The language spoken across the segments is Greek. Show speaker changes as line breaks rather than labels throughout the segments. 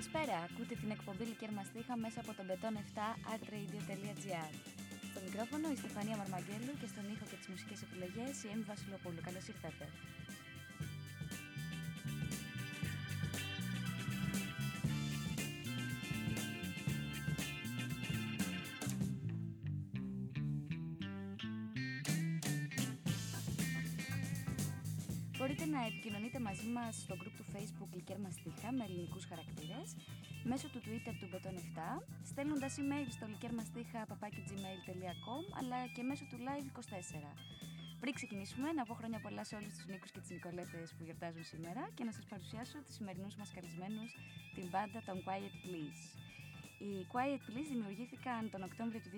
Καλησπέρα, ακούτε την εκπομπή Λικέρ Μαστίχα μέσα από τον πετόν 7 artradio.gr. Στο μικρόφωνο η Στεφανία Μαρμαγγέλου και στον ήχο και τις μουσικές επιλογές η Έμι Βασιλοπούλου. Καλώς ήρθατε. Μπορείτε να επικοινωνείτε μαζί μας στο group του Facebook Λικέρ Μαστίχα με ελληνικούς χαρακτήρες, μέσω του Twitter του Beton 7, στέλνοντας email στο likermastίχα.gmail.com αλλά και μέσω του Live 24. Πριν ξεκινήσουμε, να πω χρόνια πολλά σε όλους τους Νίκους και τις Νικολέτες που γιορτάζουν σήμερα και να σας παρουσιάσω τους σημερινούς μας καλεσμένους, την μπάντα των Quiet Please. Οι Quiet Please δημιουργήθηκαν τον Οκτώβριο του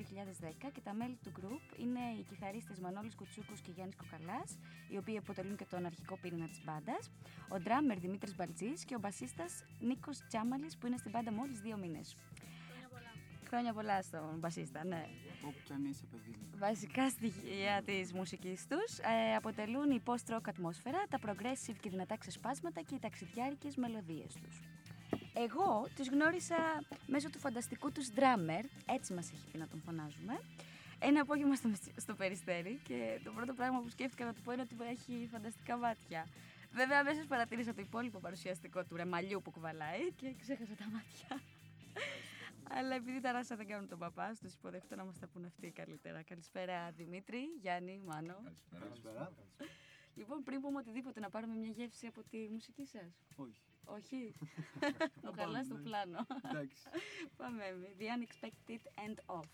2010 και τα μέλη του group είναι οι κιθαρίστες Μανώλης Κουτσούκους και Γιάννης Κοκαλάς, οι οποίοι αποτελούν και τον αρχικό πυρήνα της μπάντας, ο ντράμερ Δημήτρης Μπαλτζής και ο μπασίστας Νίκος Τζάμαλης που είναι στην μπάντα μόλις δύο μήνες. Χρόνια πολλά στον μπασίστα, ναι.
Όπου κι αν είσαι, παιδί μου.
Βασικά στοιχεία της μουσικής τους ε, αποτελούν η post-rock ατμόσφαιρα, τα progressive και δυνατά ξεσπάσματα και οι ταξιδιάρικες μελωδίες τους. Εγώ τους γνώρισα μέσω του φανταστικού τους drummer, έτσι μας έχει πει να τον φωνάζουμε, ένα απόγευμα στο, στο Περιστέρι και το πρώτο πράγμα που σκέφτηκα να του πω είναι ότι έχει φανταστικά μάτια. Βέβαια, αμέσως παρατήρησα το υπόλοιπο παρουσιαστικό του ρεμαλιού που κουβαλάει και ξέχασα τα μάτια. Αλλά επειδή τα ράσα δεν κάνουν τον παπά, τους υποδεχτώ να μας τα πούνε αυτοί καλύτερα. Καλησπέρα Δημήτρη, Γιάννη, Μάνο.
Καλησπέρα.
Λοιπόν, πριν πούμε οτιδήποτε, να πάρουμε μια γεύση από τη μουσική σας.
Όχι.
Όχι. Μου χαλά στο
ναι.
πλάνο.
Εντάξει.
Πάμε. The unexpected end off.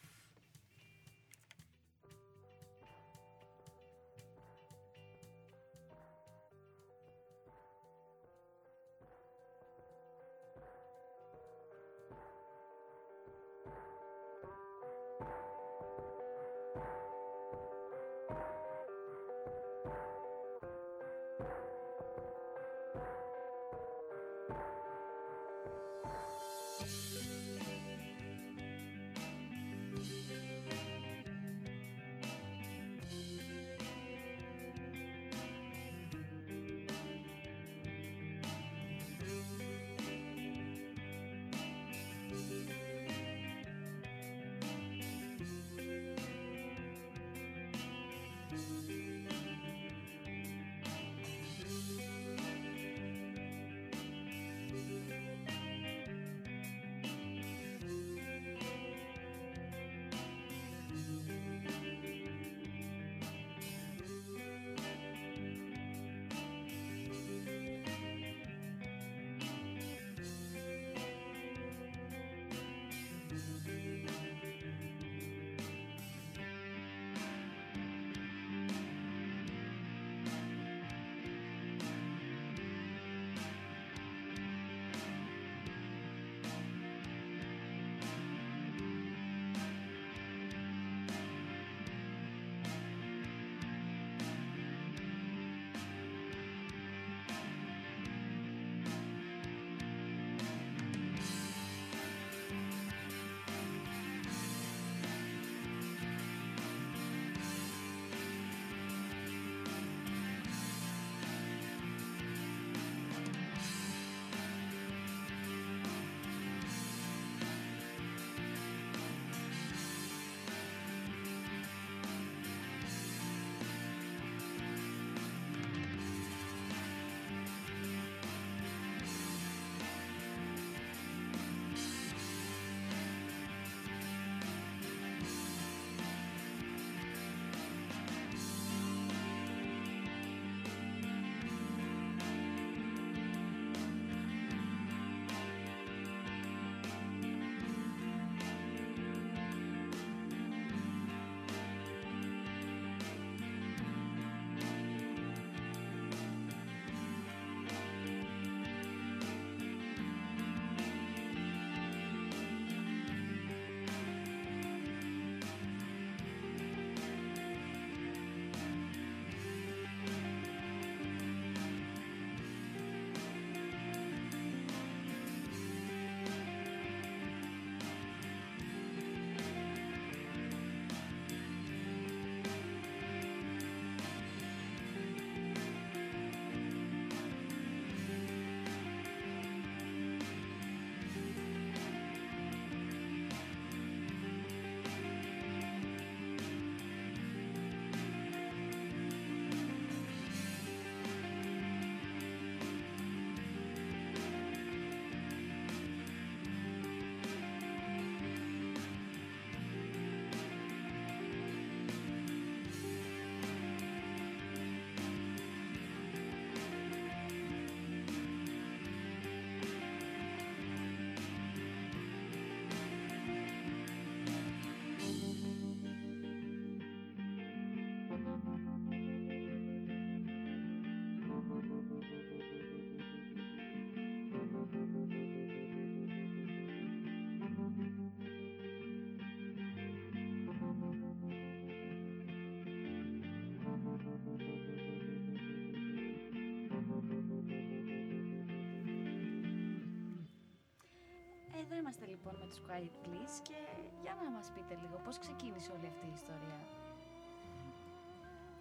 Είμαστε λοιπόν με τους Quiet Please και για να μας πείτε λίγο πώς ξεκίνησε όλη αυτή η ιστορία;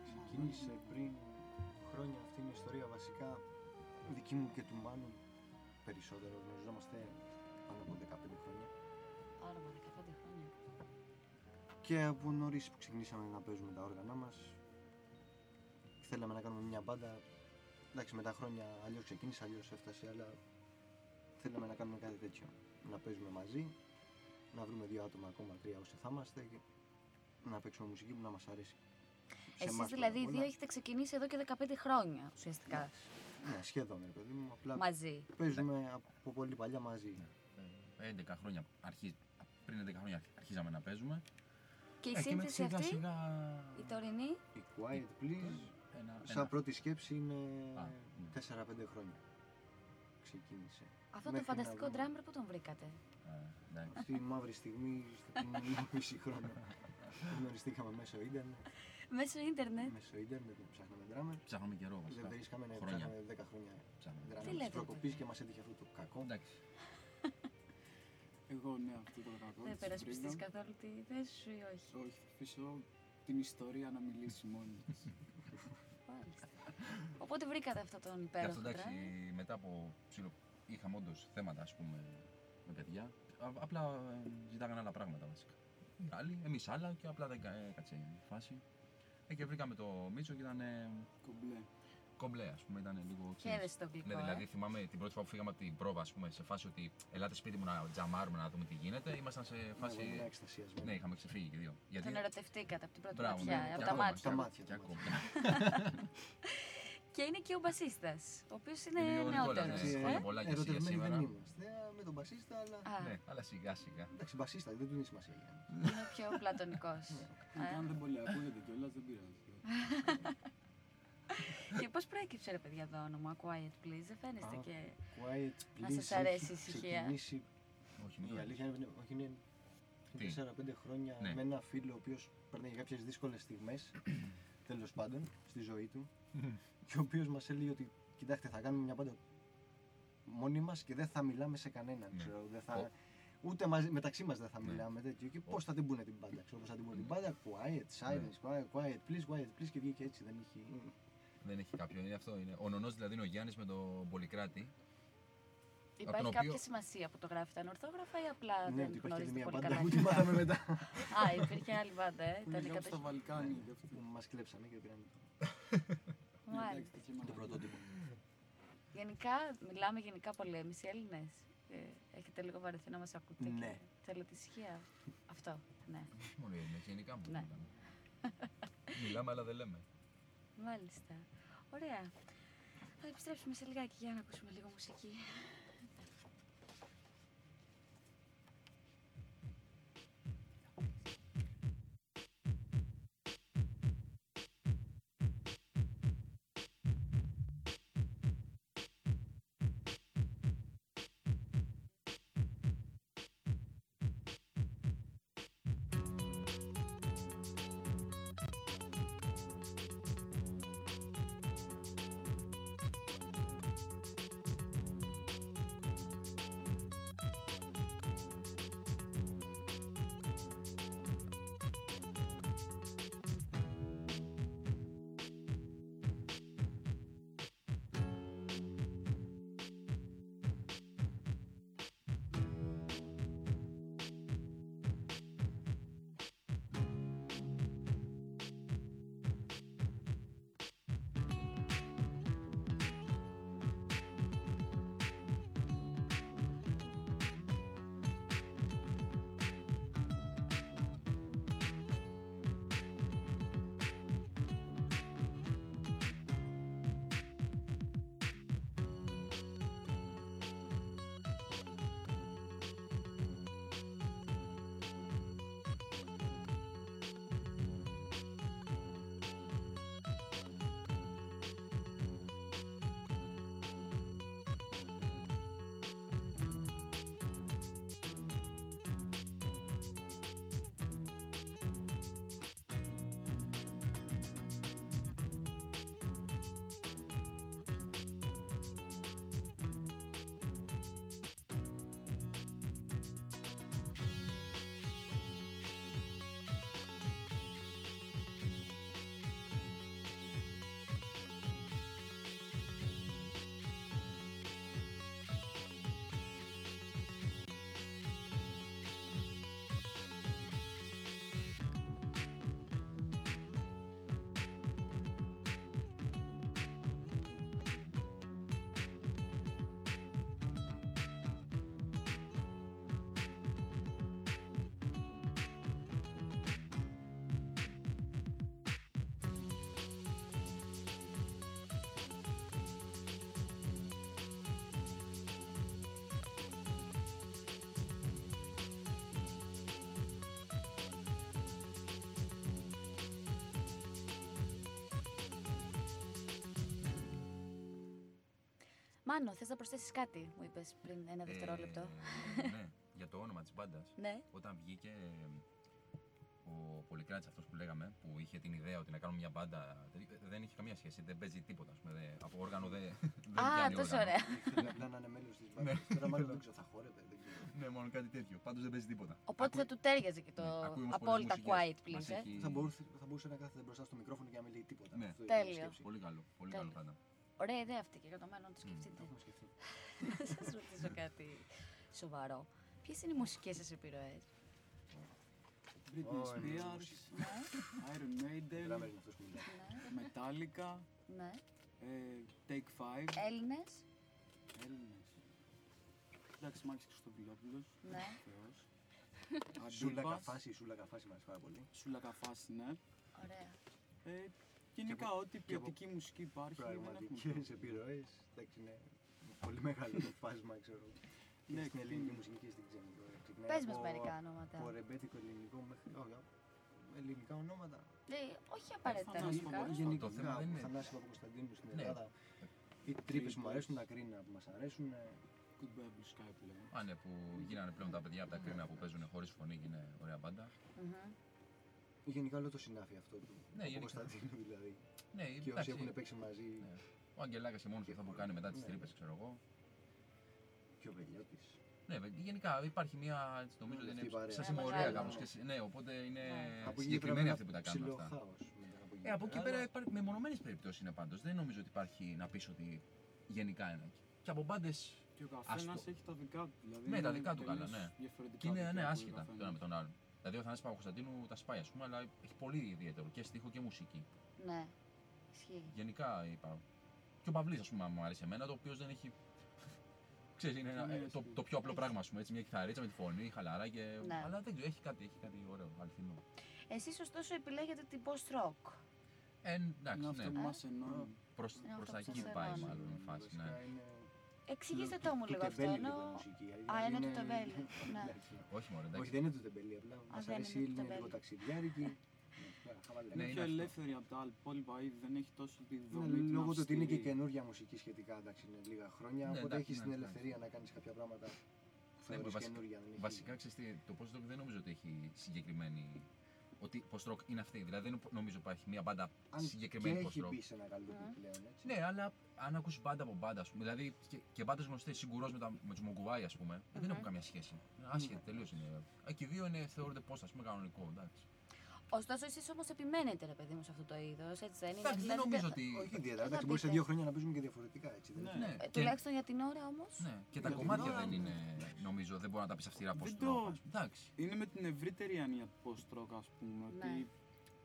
Ξεκίνησε πριν χρόνια αυτή είναι η ιστορία βασικά δική μου και του Μάνου περισσότερο. Γνωριζόμαστε πάνω από 15 χρόνια.
Άρα από 15 χρόνια.
Και από νωρίς που ξεκινήσαμε να παίζουμε τα όργανα μας, θέλαμε να κάνουμε μια μπάντα. Εντάξει, με τα χρόνια αλλιώς ξεκίνησε, αλλιώς έφτασε, αλλά θέλαμε να κάνουμε κάτι τέτοιο. Να παίζουμε μαζί, να βρούμε δύο άτομα ακόμα, τρία όσοι θα είμαστε και να παίξουμε μουσική που να μας αρέσει. Σε
Εσείς
εμάς
δηλαδή οι
πρώτα απ'
δύο
όλα.
έχετε ξεκινήσει εδώ και 15 χρόνια ουσιαστικά
Ναι, σχεδόν, ρε παιδί μου. Απλά
μαζί.
παίζουμε από πολύ παλιά μαζί.
Ε, 11 χρόνια, αρχι... πριν 11 χρόνια αρχίζαμε να παίζουμε.
Και η
Ε, και μετά
σύνθεση
σιγά
αυτή,
σιγά...
η τωρινή,
Η Quiet Please,
Ένα,
σαν
ένα...
πρώτη σκέψη, είναι
Α,
4-5 χρόνια. Ξεκίνησε.
Αυτό το
Μέχρι να
φανταστικό
βρούμε.
drummer που τον βρήκατε;
Ε, εντάξει.
Αυτή η μαύρη στιγμή, στο μισή χρόνο. Γνωριστήκαμε μέσω ίντερνετ.
Μέσω ίντερνετ.
Μέσω ίντερνετ ψάχναμε drummer.
Ψάχναμε καιρό
Δεν
βασικά.
βρίσκαμε, ναι,
Χρόνια.
ψάχναμε 10 χρόνια
Ψάχναμε.
Τι
drummer
λέτε;
της προκοπής και μας έτυχε αυτό το κακό.
Εντάξει.
Εγώ ναι, αυτό το κακό.
Δεν
της
περασπιστείς
Freedom.
καθόλου τη θέση σου ή όχι;
Όχι, θα αφήσω την ιστορία να μιλήσει μόνη της.
Μάλιστα. Οπότε βρήκατε αυτό τον
Και
υπέροχο
αυτό εντάξει,
drummer.
μετά από ψηλο... είχαμε όντως θέματα ας πούμε με παιδιά. Α- απλά ε, ζητάγανε άλλα πράγματα βασικά. Οι άλλοι, εμείς άλλα και απλά δεν κα- έκατσε η φάση. Ε, και βρήκαμε το Μίτσο και ήταν ε,
Κομπλέ.
κομπλέ, ας πούμε, ήταν λίγο.
Χαίρεσαι το γλυκό,
Ναι,
ε.
δηλαδή θυμάμαι την πρώτη φορά που φύγαμε από την πρόβα, ας πούμε, σε φάση ότι ελάτε σπίτι μου να τζαμάρουμε να δούμε τι γίνεται. Ήμασταν σε
Ναι,
φάση.
ήμουν εκστασιασμένος.
Ναι, είχαμε ξεφύγει και δύο. Γιατί...
Τον ερωτευτήκατε από την πρώτη
Μπράβο,
ματιά,
ναι,
από
και
τα
ακόμα,
μάτια.
Τα
τους.
μάτια.
Και
τα
ακόμα.
Και είναι και ο μπασίστας, ο οποίος είναι
Είναι ο Νικόλας,
νεότερος.
ναι.
ε.
Χρόνια πολλά και εσύ για
Ερωτευμένοι
σήμερα.
δεν είμαστε ε, με τον μπασίστα, αλλά.
Α,
Ναι, αλλά σιγά σιγά.
Εντάξει, μπασίστα, δεν του είναι σημασία. Γιάννη.
είναι πιο πλατωνικός.
Και αν δεν πολύ ακούγεται κιόλας, δεν πειράζει.
Και πώς προέκυψε ρε παιδιά το όνομα; Quiet Please, δεν φαίνεστε
Α,
και...
Quiet,
Να
please,
σας αρέσει η
έχει
ησυχία.
ξεκινήσει
Όχι,
Η
μην
αλήθεια είναι, όχι, είναι
Τι;
4-5 χρόνια
Ναι.
με ένα φίλο ο οποίος παίρνει κάποιες δύσκολες στιγμές, τέλος πάντων, στη ζωή του και ο οποίος μας έλεγε ότι κοιτάξτε θα κάνουμε μια πάντα μόνοι μας και δεν θα μιλάμε σε κανέναν,
Ναι.
ξέρω, δεν θα...
Ο-
Ούτε μαζί, μεταξύ μας δεν θα
Ναι.
μιλάμε τέτοιο και
Ο-
πώς θα την πούνε την πάντα, ξέρω πώς θα την πούνε την πάντα, quiet, silence, quiet, quiet, please, quiet, please και βγήκε έτσι, δεν είχε...
Δεν έχει κάποιο. Είναι αυτό. Είναι. Ο νονός δηλαδή είναι ο Γιάννης με τον Πολυκράτη.
Υπάρχει
τον
κάποια
οποίο-
σημασία που το γράφετε ανορθόγραφα ή απλά
ναι,
δεν
ότι υπάρχει
γνωρίζετε
μια
πολύ
πάντα
καλά.
που τη μάθαμε μετά.
Α, υπήρχε άλλη μπάντα, ε.
Που
Τα
είναι κάπου στα
18.
Βαλκάνια και αυτό.
που μας κλέψανε και πήραμε το,
Μάλιστα.
Εντάξει, τέτοια
το
μαλακία.
πρωτότυπο.
Γενικά, μιλάμε γενικά πολύ εμείς οι Έλληνες. Ε, έχετε λίγο βαρεθεί να μας ακούτε
Ναι.
και θέλετε ησυχία. Αυτό, ναι.
Όχι μόνο οι Έλληνες, γενικά μου
Ναι.
μιλάμε. Μιλάμε, αλλά δεν λέμε.
Μάλιστα. Ωραία. Θα επιστρέψουμε σε λιγάκι για να ακούσουμε λίγο μουσική. Μάνο, θες να προσθέσεις κάτι, μου είπες πριν ένα δευτερόλεπτο.
Ε, ναι, για το όνομα της μπάντας.
Ναι.
Όταν βγήκε ε, ο Πολυκράτης αυτός που λέγαμε, που είχε την ιδέα ότι να κάνουμε μια μπάντα. δεν- Δεν είχε καμία σχέση, δεν παίζει τίποτα. Ας πούμε, δεν- από όργανο δεν. δεν
Α,
πιάνει
τόσο
όργανο.
ωραία.
Ήθελε απλά να είναι μέλος της μπάντας. Τώρα μάλλον δεν ξέρω, θα χόρευε, δεν ξέρω.
Ναι, μόνο κάτι τέτοιο. Πάντως δεν παίζει τίποτα.
Οπότε θα του τέριαζε και το
Ναι, ακούει όμως πολλές
απόλυτα
μουσικές.
quiet,
Μας
please. ε.
έχει-
Θα μπορούσε, θα μπορούσε να κάθεται μπροστά στο μικρόφωνο και να μην λέει τίποτα.
Ναι.
Αυτό ήταν η
Τέλειο.
σκέψη.
Πολύ καλό. Πολύ
Τέλειο.
καλό πάντα.
Ωραία ιδέα αυτή και για το μέλλον το σκεφτείτε.
Το έχουμε σκεφτεί.
Να σας ρωτήσω κάτι σοβαρό. Ποιες είναι οι μουσικές σας επιρροές,
Britney
Ω, είναι
Spears,
μουσική.
Ναι,
Iron Maiden,
Drummer είναι αυτός που μιλάει.
ναι,
Metallica,
ναι.
ε, Take Five,
Έλληνες.
Έλληνες. Εντάξει, Μάκης Χριστοδουλόπουλος,
Ναι.
Θεός.
Σούλα
Αντίπας,
καφάση, σούλα καφάση μου αρέσει πάρα πολύ.
Σούλα Καφάση, ναι.
Ωραία.
Ε, γενικά,
από-
ό,τι
και από
ποιοτική μουσική υπάρχει, δεν έχουμε
Πραγματικές επιρροές. Εντάξει, είναι πολύ μεγάλο το φάσμα, ξέρω. Και
Ναι,
στην
και
ελληνική
είναι.
μουσική και στην ξένη. τώρα. Ξεκινάει
Πες μας
από-
μερικά ονόματα.
Από ρεμπέτικο ελληνικό μέχρι. Όχι, α, ελληνικά ονόματα.
Ε, όχι απαραίτητα
Θανάση
ελληνικά.
Παπαδόπουλος.
Γενικά,
το θέμα δεν είναι-
Θανάση Παπακοσταντίνου στην
Ναι.
Ελλάδα. Οι τρύπες που μου
Τρύπες.
αρέσουν, τα κρίνα που μας αρέσουν. ε,
Goodbye Blue Sky που λέμε.
Α, ναι, που γίνανε πλέον τα παιδιά από τα κρίνα που παίζουν χωρίς φωνή και είναι ωραία μπάντα.
Μμμ.
Γενικά όλο το συνάφι αυτό του
Ναι, γενικά.
Κωνσταντίνου δηλαδή.
Ναι,
Και όσοι
εντάξει.
έχουν παίξει μαζί.
Ναι. Ο Αγγελάκας και μόνος
Και
αυτό που κάνει μετά τις
ναι.
τρύπες, ξέρω εγώ.
Και ο Βελιώτης.
Ναι, βε- γενικά υπάρχει μια. έτσι, Νομίζω ότι
Αυτή
είναι
η παρέα.
σαν
Ένα
συμμορία
μεγάλο.
κάπως. Ναι, οπότε είναι
Ναι.
Από εκεί
συγκεκριμένοι
πέρα
αυτοί που τα κάνουν
ψηλό
αυτά.
χάος μετά από εκεί
Ε, από εκεί πέρα
αλλά-
υπάρχει μεμονωμένες περιπτώσεις είναι πάντως. Δεν νομίζω ότι υπάρχει να πεις ότι γενικά είναι. Και από μπάντες.
Και ο καθένας
Άστο.
έχει τα δικά του. Δηλαδή
Ναι, τα
είναι
δικά του καλά,
τελείως
ναι.
Διαφορετικά
Και είναι
δικά
ναι,
του ο
άσχετα το
καθένας.
ένα με τον άλλον. Δηλαδή ο Θανάσης Παπακοσταντίνου τα σπάει, ας πούμε, αλλά έχει πολύ ιδιαίτερο και στίχο και μουσική.
Ναι. Ισχύει.
Γενικά υπάρχουν. Και ο Παυλής, ας πούμε, μου αρέσει εμένα, το οποίος δεν έχει. Ξέρεις, είναι ένα-
Ναι,
ε, το,
ισχύει.
το πιο απλό πράγμα, ας πούμε, έτσι, μια κιθαρίτσα με τη φωνή, χαλαρά και...
Ναι.
Αλλά δεν ξέρω, έχει κάτι, έχει κάτι ωραίο, αληθινό.
Εσείς ωστόσο επιλέγετε την post-rock.
Ε, εντάξει,
Είναι αυτό
ναι.
που μας ενώνει.
Προς,
Είναι
προς
αυτό
τα
που
εκεί
σας
πάει
ενώνει.
μάλλον η φάση, ναι.
Βασικά είναι
Εξηγήστε
του-
το μου
του
λίγο αυτό.
τεμπέλη
Ενώ...
λίγο η μουσική,
Α,
δηλαδή
είναι του τεμπέλη, ναι.
Εντάξει, ναι.
Όχι μόνο,
Όχι,
εντάξει.
δεν είναι του τεμπέλη, απλά μας
δεν
αρέσει
είναι
η
του
είναι λίγο
τεμπέλη.
ταξιδιάρικη. Ναι, χαβαλέ.
Ναι,
Είναι
είναι
πιο
αυτό.
ελεύθερη από τα υπόλοιπα είδη, δεν έχει τόσο τη
Ναι,
δομή. την
λόγω του ότι είναι και
αυστηρή.
καινούργια μουσική σχετικά, εντάξει, είναι λίγα χρόνια,
Ναι,
οπότε
εντάξει,
έχεις
ναι,
την
ναι.
ελευθερία να κάνεις κάποια πράγματα που
Ναι,
θεωρείς
βασικά-
καινούργια. δεν έχει-
Βασικά, ξέρεις τι, το post-rock δεν νομίζω ότι έχει συγκεκριμένη... Ότι post-rock είναι αυτή, δηλαδή δεν νομίζω υπάρχει μια μπάντα
Αν
συγκεκριμένη
και έχει
post-rock.
μπει σε ένα καλύτερο
Μμμ.
πλέον, έτσι.
Ναι, αλλά αν ακούσει μπάντα από μπάντα, ας πούμε, δηλαδή και, και μπάντες γνωστές, σίγουρος με, τα- με τους Μογκουάι, ας πούμε, δεν
Μμμ.
έχουν καμία σχέση. Είναι άσχετη, τελείως είναι. Α, και οι δύο είναι, θεωρούνται πώ, ας πούμε, κανονικό. Εντάξει.
Ωστόσο, εσείς όμως επιμένετε, ρε παιδί μου, σε αυτό το είδος, έτσι δεν είναι.
Εντάξει, δεν
Δηλαδή,
νομίζω
δεν-
ότι.
Όχι ιδιαίτερα,
θα
εντάξει, μπορείς σε
πείτε;
δύο χρόνια να παίζουμε και διαφορετικά, έτσι. δεν
Ναι.
είναι.
Ναι,
Ε,
και,
τουλάχιστον για την ώρα όμως.
ναι, και τα
Για την
κομμάτια
ώρα,
δεν
ναι.
είναι, νομίζω, δεν μπορεί να τα πει αυστηρά πώ
Δεν
το.
το-
Εντάξει.
Είναι με την ευρύτερη έννοια του post-rock, ας πούμε.
Ναι.
Ότι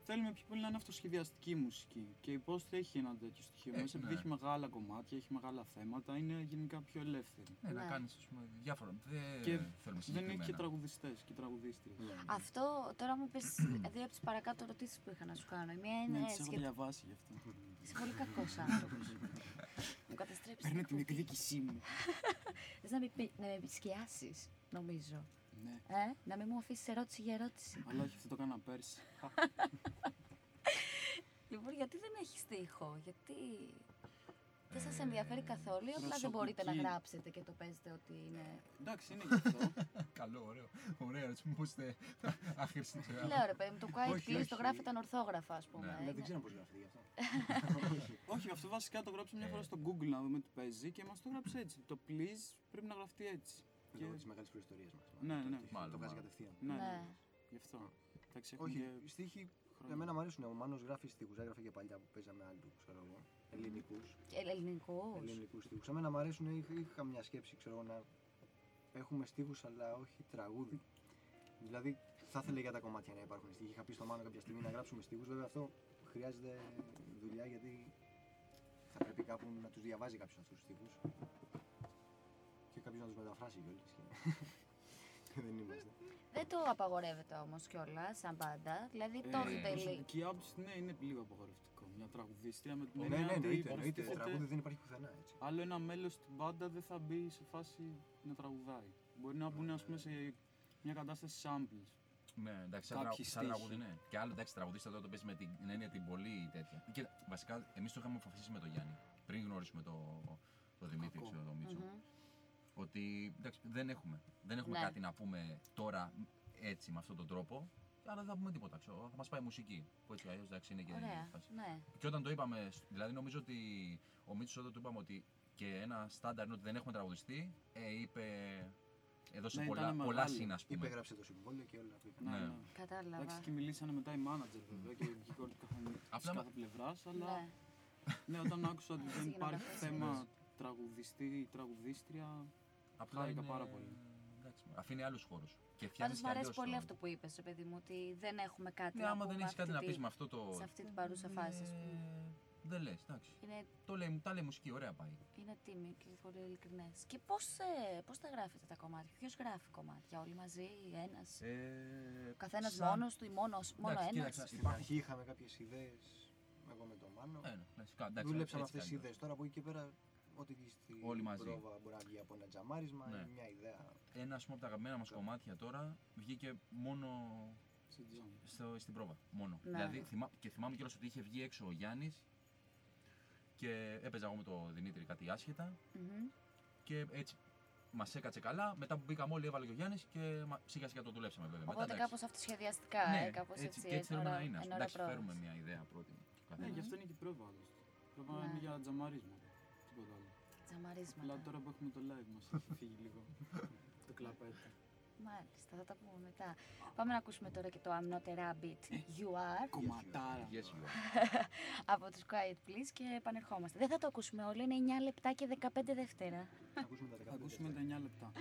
θέλουμε πιο πολύ να είναι αυτοσχεδιαστική μουσική. Και η post έχει ένα τέτοιο στοιχείο
Ε,
μέσα,
ναι.
επειδή έχει μεγάλα κομμάτια, έχει μεγάλα θέματα, είναι γενικά πιο ελεύθερη.
Ναι, να
Ναι.
κάνεις διάφορα. Δεν
Και
θέλουμε
Δεν έχει
συγκεκριμένα.
και τραγουδιστές και τραγουδίστριες.
Ναι, ναι.
Αυτό τώρα μου πες δύο από τις παρακάτω ερωτήσεις που είχα να σου κάνω. Η μία είναι
Ναι, τις έχω
σχετικά.
διαβάσει γι' αυτό.
Είσαι πολύ κακός άνθρωπος. μου καταστρέψεις
Παίρνω
την
την
εκπομπή.
εκδίκησή μου.
Θες να με, πει- να με επισκιάσεις, νομίζω.
Ναι,
Ε, να μην μου αφήσεις ερώτηση για ερώτηση.
αλλά όχι, αυτό το έκανα πέρσι.
Λοιπόν, γιατί δεν έχεις στίχο, γιατί δεν σας
Ε,
ενδιαφέρει καθόλου ή απλά δεν μπορείτε να
προσωπική.
γράψετε και το παίζετε ότι είναι...
Εντάξει, είναι γι' αυτό.
Καλό, ωραίο. Ωραία, έτσι μου είστε άχρηστοι.
Τι λέω ρε παιδί μου, το quiet
Όχι,
please το
όχι.
γράφετε ανορθόγραφα ας πούμε.
Ναι.
Ναι,
Είναι-
δεν ξέρω πώς γράφεται γι' αυτό. Όχι.
όχι, αυτό βασικά το γράψαμε μια
Ε.
φορά στο Google να δούμε τι παίζει και μας το γράψε έτσι. Το please πρέπει να γραφτεί έτσι. Και-
Λόγω της μεγάλης προϊστορίας μας.
Ναι, ναι.
Μάλλον,
Το βγάζει
μάλλον.
κατευθείαν.
Ναι,
Ναι.
ναι. Γι' αυτό. Εντάξει, έχουμε
Όχι,
και
οι στίχοι
χρόνια.
εμένα μου αρέσουν. Ο Μάνος γράφει στίχους, έγραφε και παλιά που παίζαμε άλλου, ξέρω εγώ. Ελληνικούς.
Και ελληνικούς.
Ελληνικούς στίχους. Εμένα μου αρέσουν, είχα, είχα μια σκέψη, ξέρω εγώ, να έχουμε στίχους αλλά όχι τραγούδι. Δηλαδή θα ήθελε για τα κομμάτια να υπάρχουν στίχοι. Είχα πει στο Μάνο κάποια στιγμή να γράψουμε στίχους. Βέβαια αυτό χρειάζεται δουλειά γιατί θα πρέπει κάπου να τους διαβάζει κάποιος αυτούς τους στίχους. Και κάποιος να τους μεταφράσει κιόλας. Και... δεν είμαστε.
Δεν το απαγορεύετε όμως κιόλας σαν πάντα. Δηλαδή το
Ε,
έχετε λίγο.
προσωπική άποψη, ναι, είναι λίγο απαγορευτικό. Μια τραγουδίστρια με την
Ναι,
έννοια
ναι,
ότι
εννοείται. εννοείται.
οποιοδήποτε
Τραγούδι δεν υπάρχει πουθενά έτσι.
Άλλο ένα μέλος στην μπάντα δεν θα μπει σε φάση να τραγουδάει. Μπορεί να μπουν, ας πούμε, σε μια κατάσταση samples.
Ναι, εντάξει, σαν,
Κάποιοι
τρα... σαν
στίχοι.
τραγούδι, ναι. Και άλλο εντάξει, τραγουδίστα τώρα το παίζει με την έννοια την πολύ τέτοια. Και βασικά, εμείς το είχαμε αποφασίσει με τον Γιάννη πριν γνωρίσουμε το, το το Δημήτρη,
Κακό.
ξέρω, το Μίτσο.
Μμμ.
Ότι εντάξει, δεν έχουμε, δεν έχουμε
Ναι.
κάτι να πούμε τώρα έτσι με αυτόν τον τρόπο. Αλλά δεν θα πούμε τίποτα. Ξέρω. Θα μας πάει μουσική. Που έτσι αλλιώς εντάξει είναι και η
Ωραία.
φάση.
Ναι.
Και όταν το είπαμε, δηλαδή νομίζω ότι ο Μίτσος όταν του είπαμε ότι και ένα στάνταρ είναι ότι δεν έχουμε τραγουδιστή, ε, είπε. Έδωσε
Ναι,
πολλά,
ήταν
πολλά
μεγάλο.
σύν, ας πούμε.
Υπέγραψε το συμβόλαιο και όλα. που είπε.
Ναι,
Ναι.
ναι. Εντάξει,
Κατάλαβα.
και μιλήσανε μετά οι μάνατζερ βέβαια και βγήκε όλοι καθ'
Απλά-
κάθε πλευράς. Αλλά
Ναι.
ναι, όταν άκουσα ότι δεν
Γίνονται
υπάρχει
αυτές οι
θέμα
είδες.
τραγουδιστή ή τραγουδίστρια.
Απλά
Χάρηκα
είναι...
πάρα πολύ.
Εντάξει, αφήνει άλλους χώρους. Και φτιάχνεις
Πάντω μου αρέσει πολύ αυτό που είπες, παιδί μου, ότι δεν έχουμε κάτι
Ναι,
να
άμα δεν
πούμε
έχεις κάτι
αυτή
να πεις
τη-
με αυτό το.
σε αυτή την παρούσα φάση, ας πούμε.
Ε, Δεν λες, εντάξει.
Είναι,
Το λέει, τα λέει μουσική, ωραία πάει.
είναι τίμιο και πολύ ειλικρινές. Και πώς πώς τα γράφετε τα κομμάτια, Ποιος γράφει κομμάτια, όλοι μαζί, ένας;
Ε,
Ο καθένας
σαν-
μόνος του ή μόνο, μόνο
Εντάξει,
ένας;
κοίταξε,
Στην
Υπάρχουν-
αρχή είχαμε κάποιες ιδέες εγώ με τον Μάνο.
Ε, ναι, κλασικά, εντάξει,
Δούλεψαμε
έτσι
αυτές τις
καλύτερα.
ιδέες. Τώρα από εκεί και πέρα, ό,τι βγει στην
Όλοι μαζί.
πρόβα μπορεί να βγει από ένα τζαμάρισμα
Ναι.
ή μια ιδέα.
Ένα ας πούμε, από τα αγαπημένα μας κομμάτια τώρα βγήκε μόνο
Σε τζαμ.
στο, στην πρόβα. Μόνο.
Ναι.
Δηλαδή, θυμά, και θυμάμαι κιόλας ότι είχε βγει έξω ο Γιάννης και έπαιζα εγώ με τον Δημήτρη κάτι άσχετα
Μμμ.
και έτσι μας έκατσε καλά. Μετά που μπήκαμε όλοι, έβαλε και ο Γιάννης και μα- σιγά σιγά το δουλέψαμε βέβαια.
Οπότε
Μετά,
κάπως αυτοσχεδιαστικά,
ναι,
ε, κάπως
έτσι,
έτσι.
και έτσι θέλουμε
ένα
να είναι.
ωραίο-
Ας
ένα
πούμε, εντάξει,
ωραίο
φέρουμε
πρόγραμμα.
μια ιδέα πρώτη.
Ναι,
καθένας.
γι' αυτό είναι και η πρόβα άλλωστε. Η πρόβα
Ναι.
είναι για τζαμαρίσματα. Τίποτα άλλο. Απλά
Τζαμαρίσματα.
τώρα που έχουμε το live μας έχει φύγει λίγο το κλαπέτι.
Μάλιστα, θα τα πούμε μετά. Πάμε να ακούσουμε τώρα και το I'm not a rabbit, you are,
Κομματάρα.
Yes, you are.
από τους Quiet Please και επανερχόμαστε. Δεν θα το ακούσουμε όλο, είναι 9 λεπτά και 15 Δευτέρα.
Θα ακούσουμε τα 15
Θα ακούσουμε τα 9 λεπτά.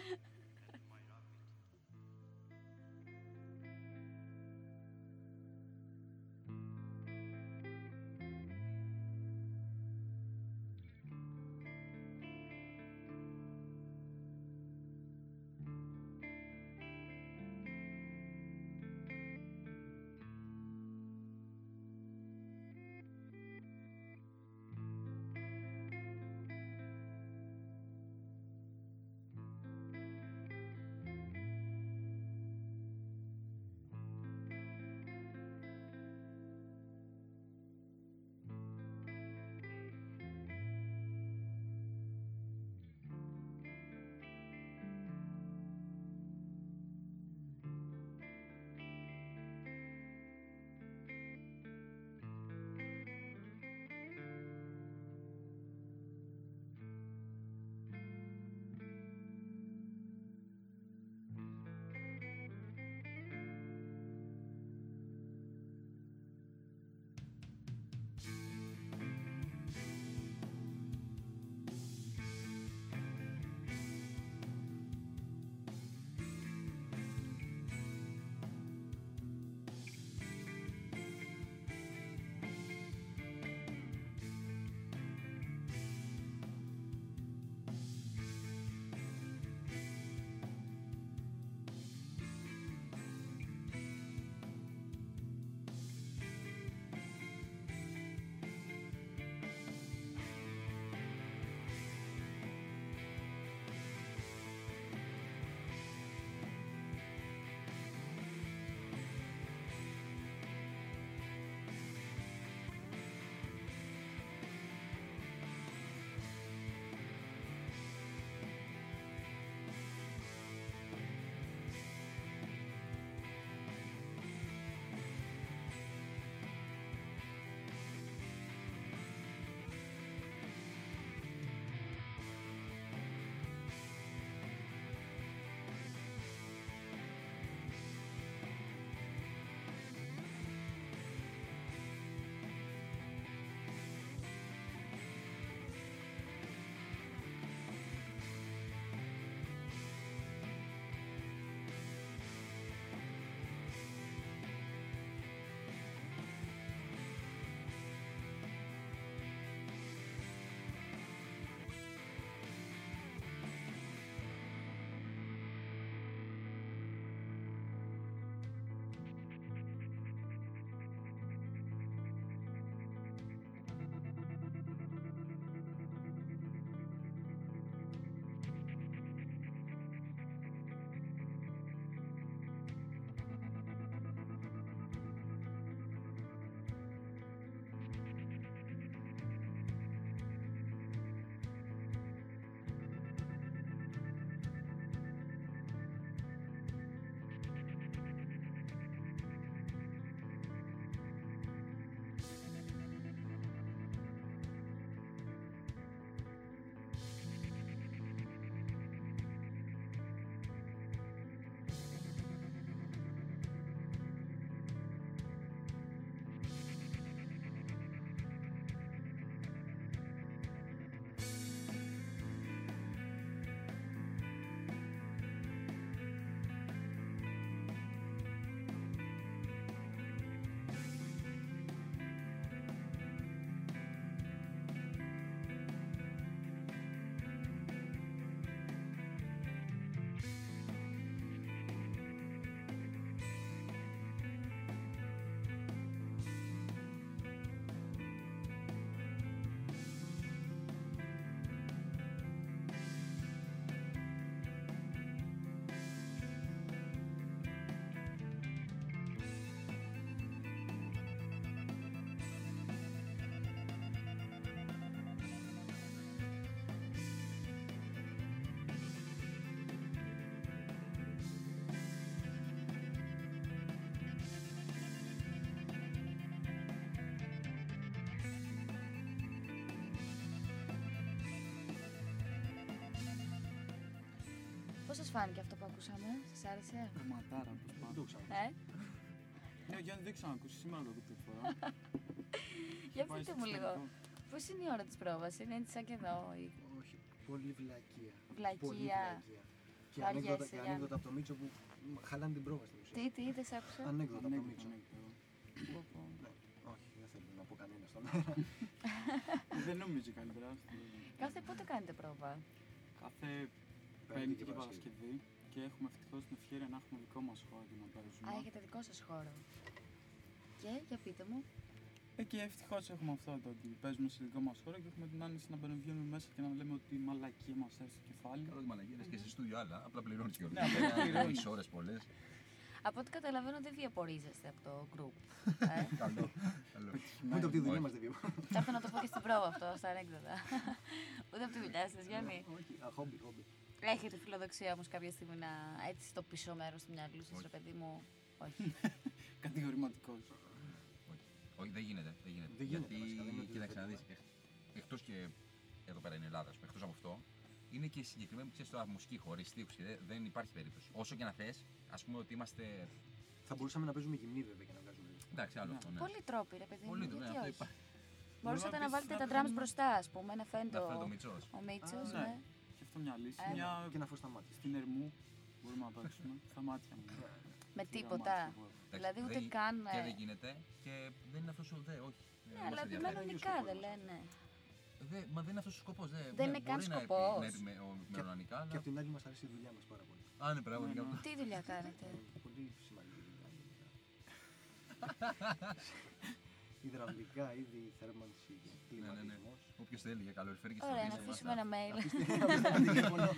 Πώς σας φάνηκε αυτό που ακούσαμε, σας άρεσε;
Κομματάρα, όπως
Δεν
πάντα.
το ξανά.
Ε,
Ναι, ο Γιάννη δεν ξανακούσει, σήμερα το πρώτη φορά.
για
Πάει
πείτε
στο
μου λίγο.
εξωτερικό.
Πώς είναι η ώρα της πρόβας, είναι έτσι σαν και εδώ, η
Όχι, πολύ βλακεία. Πολύ
βλακεία.
βλακεία. Και
Βαριέσαι,
ανέκδοτα, και
Γιάννη.
ανέκδοτα από το Μίτσο που μ, χαλάνε την πρόβα στην ουσία.
Τι, τι, δεν σ' άκουσα.
Ανέκδοτα από το
Ανέκδοτο,
Μίτσο.
ανέκδοτο.
Πω, πω.
Ναι. Όχι, δεν θέλω να πω κανένα στον αέρα.
Δεν νομίζω καλύτερα.
Κάθε πότε κάνετε πρόβα;
Κάθε
Πέμπτη
Πέμπτη
και
και
Παρασκευή.
Παρασκευή και έχουμε ευτυχώς την ευκαιρία να έχουμε δικό μας χώρο και να παίζουμε.
Α, έχετε δικό σας χώρο. Και, για πείτε μου.
Ε, και ευτυχώς έχουμε αυτό το ότι παίζουμε σε δικό μας χώρο και έχουμε την άνεση να μπαίνουμε μέσα και να λέμε ότι η μαλακία μας έρθει στο κεφάλι.
Καλό τη μαλακία και σε στούντιο άλλα, απλά πληρώνεις κιόλα.
Ναι, απλά πληρώνεις.
Έχει ώρες πολλές.
Από ό,τι καταλαβαίνω δεν βιαπορίζεστε από το group. ε.
Καλό. καλό.
Ούτε από τη δουλειά
Όχι.
μας δεν βγαίνουμε.
Θα ήθελα να το πω και στην πρόβα αυτό, στα ανέκδοτα. Ούτε από τη δουλειά σας, Γιάννη.
Όχι, α, χόμπι, χόμπι.
Έχετε φιλοδοξία όμως κάποια στιγμή να έτσι στο πίσω μέρος του μυαλού σας,
Όχι.
ρε παιδί μου. Όχι.
Κατηγορηματικό.
Όχι, δεν γίνεται. Δεν γίνεται.
Δεν γίνεται,
Γιατί,
βασικά, δεν είναι ότι
κοίταξε
δεν
να δεις.
μπορεί.
Εκτός και εδώ πέρα είναι η Ελλάδας, εκτός από αυτό, είναι και συγκεκριμένοι που ξέρεις τώρα μουσική χωρίς τείχου και δεν, δεν υπάρχει περίπτωση. Όσο και να θες, ας πούμε ότι είμαστε.
Θα μπορούσαμε να παίζουμε γυμνή βέβαια και να βγάζουμε.
Εντάξει, άλλο
Ναι.
αυτό. Ναι.
Πολλοί τρόποι, ρε παιδί μου.
Πολύ το, ναι,
γιατί
αυτό
όχι.
υπάρχει.
Μπορούσατε να
επίσης
βάλετε
να
τα drums
κάνουμε-
μπροστά, ας πούμε, να φαίνεται
Να φέρει το
ο,
Μιτσό.
ο Μίτσος,
Α,
ναι.
Και αυτό μια λύση.
Ε,
Μια
Και να φως στα μάτια.
στην Ερμού μπορούμε να παίξουμε. Στα μάτια μου.
Με
Στα
τίποτα.
μάτια μου.
Δηλαδή ούτε
δεν-
καν.
Και
ε,
δεν γίνεται και δεν είναι αυτός ο. Δε, όχι.
Ναι,
Δεν
αλλά
μας
επιμένουν
ενδιαφέρει.
ειδικά, δεν λένε.
Δε, μα δεν είναι αυτός ο σκοπός. Δε,
Δεν
ναι,
είναι καν
μπορεί να επι-
σκοπός.
Να επιμερονικά,
Και
αλλά.
απ' την άλλη μας αρέσει η δουλειά μας πάρα πολύ.
Α, ναι, πράγμα.
Ναι,
είναι
ναι.
αυτό.
Τι δουλειά κάνετε;
Πολύ σημαντική δουλειά. γενικά. Υδραυλικά, είδη, θέρμανση, κλιματισμός.
Όποιο θέλει για καλοριφέρει και
Ωραία, να
σταματήσει,
αφήσουμε ένα mail.
Τηλέφωνο.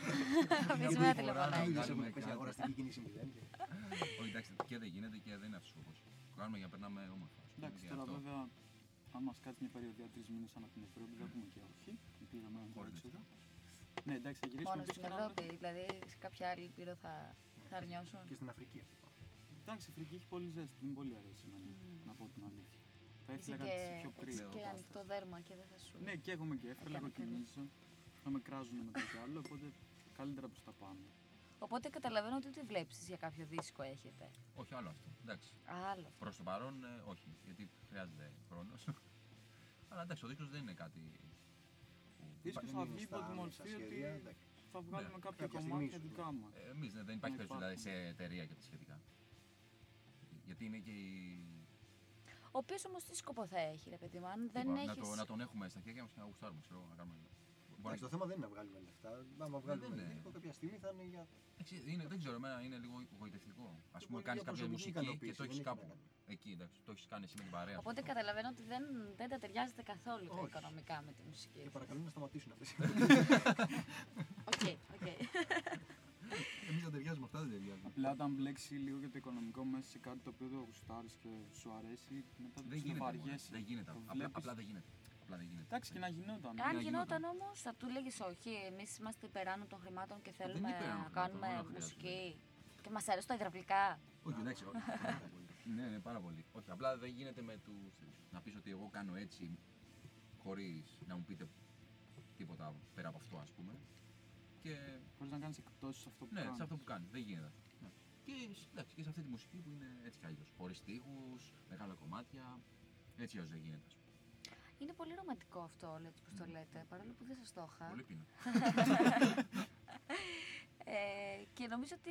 Αφήσουμε ένα
φορά να
τηλεφωνάκι.
Ιδίως
κάνουμε
έχουν πέσει
κάτι.
αγοραστική κίνηση μηδέν.
Όχι, εντάξει, και δεν γίνεται και δεν είναι αυτός ο σκοπός. Το κάνουμε για να περνάμε όμορφα. ας πούμε,
Εντάξει,
και
τώρα
αυτό.
βέβαια, αν μας κάτσει μια περιοδία τρεις μήνες ανά την Ευρώπη, δεν έχουμε και όχι. Πληρωμένο το
Χωρίς
έξοδο. Ναι, εντάξει, θα γυρίσουμε
Μόνος
πίσω
στην
και να δούμε.
Ευρώπη, δηλαδή σε κάποια άλλη πύρο θα, θα αρνιώσουν.
Και στην Αφρική.
Εντάξει, η Αφρική έχει πολύ ζέστη, δεν πολύ αρέσει εμένα, να πω την αλήθεια. Θα
Είσαι
ήθελα
και,
κάτι πιο
έχεις
κρύο.
και ανοιχτό δέρμα και δεν θα σου.
Ναι, και έχουμε και έφερα,
Έκανε
εγώ
καλή.
κινήσω. Θα με κράζουν μετά κι άλλο, οπότε καλύτερα προς τα πάνω.
Οπότε καταλαβαίνω ότι ούτε βλέψεις για κάποιο δίσκο έχετε.
Όχι, άλλο αυτό. Εντάξει.
Άλλο.
Προς το παρόν, ε, όχι. Γιατί χρειάζεται χρόνος. Αλλά εντάξει, ο δίκτυο δεν είναι κάτι. που
Δίσκος
υπάρχει.
θα
Δεν είναι
βγει
στα
υπό τη
άμεσα
μορφή ότι
σχέδια, εντάξει.
θα βγάλουμε
Ναι,
κάποια
κάποια
κομμάτια
στιγμή
δικά
Ε,
μας.
εμείς δεν, δεν υπάρχει
Ναι,
περίπτωση δηλαδή, σε
υπάρχουν.
εταιρεία και τα σχετικά. Γιατί είναι και η.
Ο οποίος όμως τι σκοπό θα έχει, ρε παιδί μου, αν δεν
είπα, να,
έχεις.
το, να τον έχουμε στα χέρια μας και να γουστάρουμε. Ξέρω, να κάνουμε. Μπορεί
Εντάξει, το θέμα δεν είναι να βγάλουμε λεφτά. Άμα βγάλουμε
δεν είναι.
δίσκο, κάποια στιγμή θα είναι για.
Εντάξει, είναι, δεν ξέρω, εμένα είναι λίγο γοητευτικό. Α πούμε,
για
κάνεις κάποια
προσωπική
μουσική και
ικανοποίηση,
το
δεν
έχεις
έχει να
κάπου.
κάνει.
Εκεί, εντάξει, το έχεις κάνει εσύ με την παρέα. σου.
Οπότε καταλαβαίνω ότι δεν, δεν τα ταιριάζετε καθόλου τα
Όχι.
οικονομικά με τη μουσική.
Και παρακαλώ να σταματήσουν αυτές.
OK, OK.
Εμεί δεν ταιριάζουμε, αυτά δεν ταιριάζουν.
Απλά όταν μπλέξει λίγο και το οικονομικό μέσα σε κάτι το οποίο το γουστάρεις και σου αρέσει, μετά
Δεν γίνεται. μωρέ,
βαριέσαι.
Δεν γίνεται.
Το
Απλά,
βλέπεις.
απλά δεν γίνεται. Απλά δεν γίνεται.
Εντάξει, και να γινόταν.
Αν
να
γινόταν
γινόταν.
όμως, θα του λέγε όχι. Εμείς είμαστε υπεράνω των χρημάτων και θέλουμε
είναι υπεράνω
να
χρημάτων,
κάνουμε
όλα χρειάζονται.
μουσική. Και μας αρέσουν τα υδραυλικά.
Όχι, εντάξει. όχι. ναι, ναι, πάρα πολύ. Όχι, απλά δεν γίνεται με του. Να πεις ότι εγώ κάνω έτσι χωρίς να μου πείτε τίποτα πέρα από αυτό, ας πούμε. Και
Χωρίς να κάνεις εκπτώσεις σε αυτό που
ναι,
κάνεις.
σε αυτό που κάνεις. Δεν γίνεται. Ναι. Και, εντάξει, και σε αυτή τη μουσική που είναι έτσι κι αλλιώς. Χωρίς τείχου, μεγάλα κομμάτια. Έτσι αλλιώς δεν γίνεται. Ας πούμε.
Είναι πολύ ρομαντικό αυτό, έτσι που το λέτε, παρόλο που δεν σας το είχα.
Πολύ πείνα.
Ε, και νομίζω ότι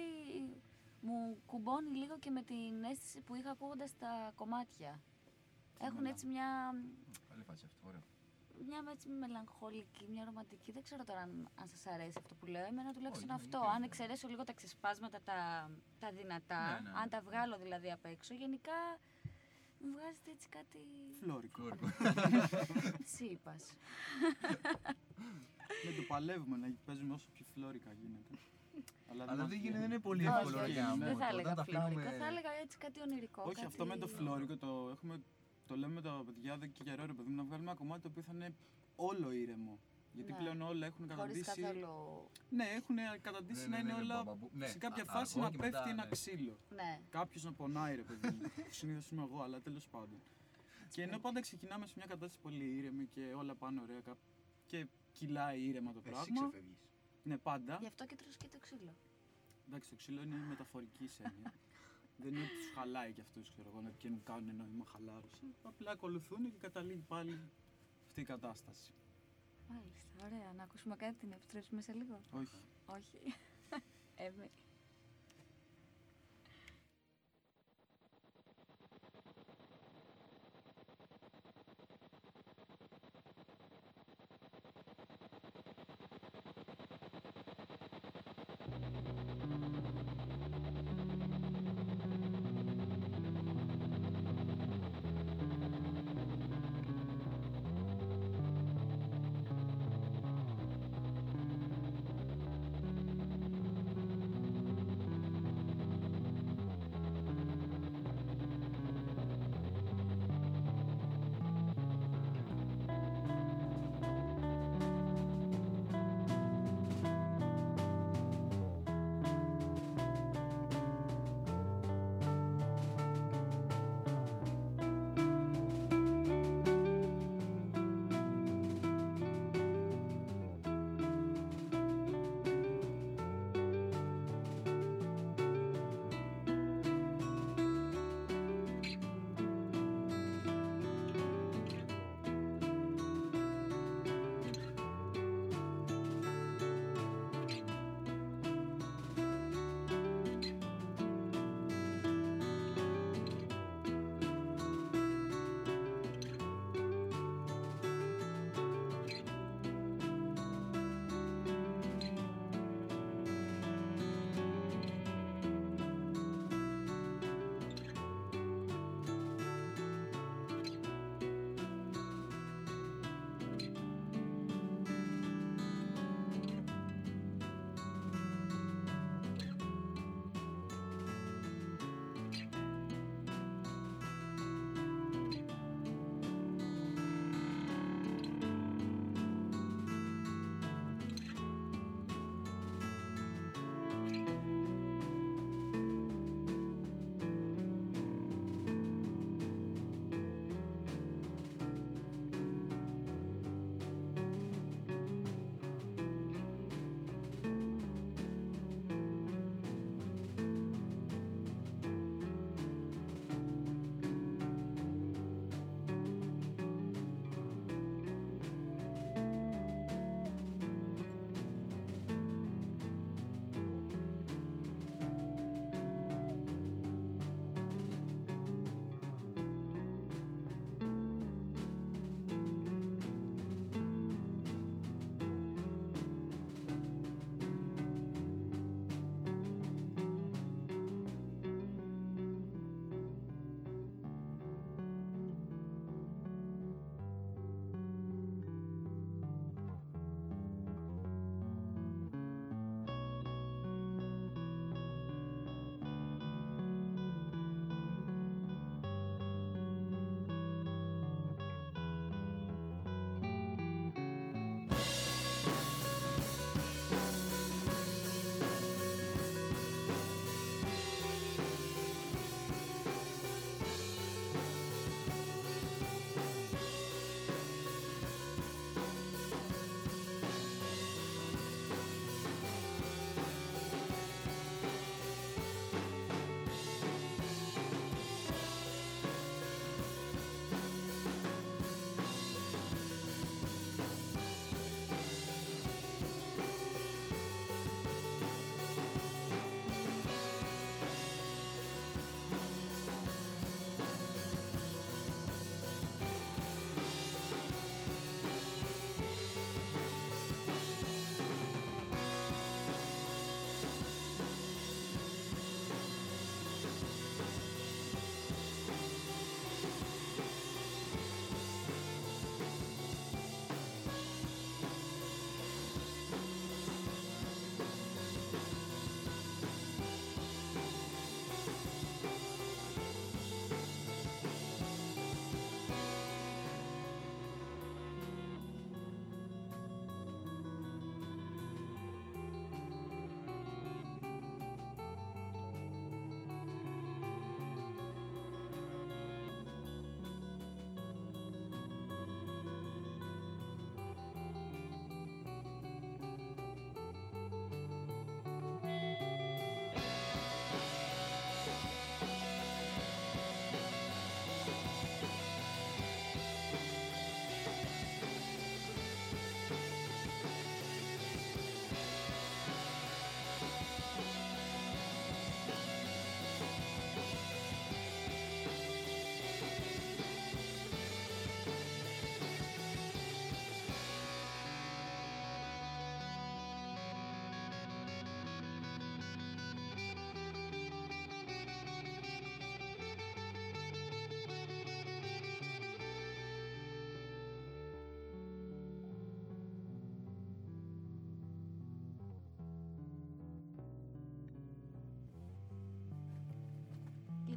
μου κουμπώνει λίγο και με την αίσθηση που είχα ακούγοντας τα κομμάτια. Έχουν
μένα.
έτσι μια,
Καλή φάση αυτό. Ωραίο.
Μια έτσι μελαγχολική, μια ρομαντική. Δεν ξέρω τώρα αν, αν σας αρέσει αυτό που λέω. Εμένα τουλάχιστον
ναι,
αυτό.
γιατί
Αν
όχι.
εξαιρέσω λίγο τα ξεσπάσματα, τα, τα δυνατά,
Ναι, ναι, ναι.
αν τα βγάλω δηλαδή απ' έξω, γενικά μου βγάζετε έτσι κάτι
Φλόρικο.
Φλόρικο.
τσίπας.
Ναι, το παλεύουμε να παίζουμε όσο πιο φλόρικα γίνεται.
Αλλά
μας
δεν
βγαίνει.
γίνεται, δεν είναι πολύ
Όχι,
εύκολο
όχι,
ρε γάμο.
δεν θα
Όταν
έλεγα
τα
φλόρικο,
αφήνουμε-
θα έλεγα έτσι κάτι ονειρικό.
Όχι,
κάτι...
αυτό με το φλόρικο το, έχουμε, το λέμε με τα παιδιά εδώ και καιρό, ρε παιδί μου, να βγάλουμε ένα κομμάτι το οποίο θα είναι όλο ήρεμο. Γιατί
Ναι.
πλέον όλα έχουν
Χωρίς
καταντήσει.
καθόλου...
Ναι, έχουν καταντήσει
Ναι,
να
ναι,
είναι
ναι,
όλα
μπαμπαμπού. Ναι,
σε κάποια
α-
φάση
αργό
να
και
πέφτει
μετά,
ένα
ναι.
ξύλο.
Ναι.
Κάποιος να πονάει, ρε παιδί μου. Συνήθως είμαι εγώ, αλλά τέλος πάντων. Και ενώ πάντα ξεκινάμε σε μια κατάσταση πολύ ήρεμη και όλα πάνε ωραία κάπου και κυλάει ήρεμα το
Εσύ
πράγμα.
ξεφεύγεις.
Ναι, πάντα.
Γι' αυτό και τρως και το ξύλο.
Εντάξει, το ξύλο είναι μεταφορική έννοια. Δεν είναι ότι τους χαλάει κι αυτούς, ξέρω εγώ, να πηγαίνουν κάνουν νόημα χαλάρωση. Απλά ακολουθούν και καταλήγει πάλι αυτή η κατάσταση.
Μάλιστα, ωραία. Να ακούσουμε κάτι, να επιστρέψουμε σε λίγο.
Όχι.
Όχι. Εύη.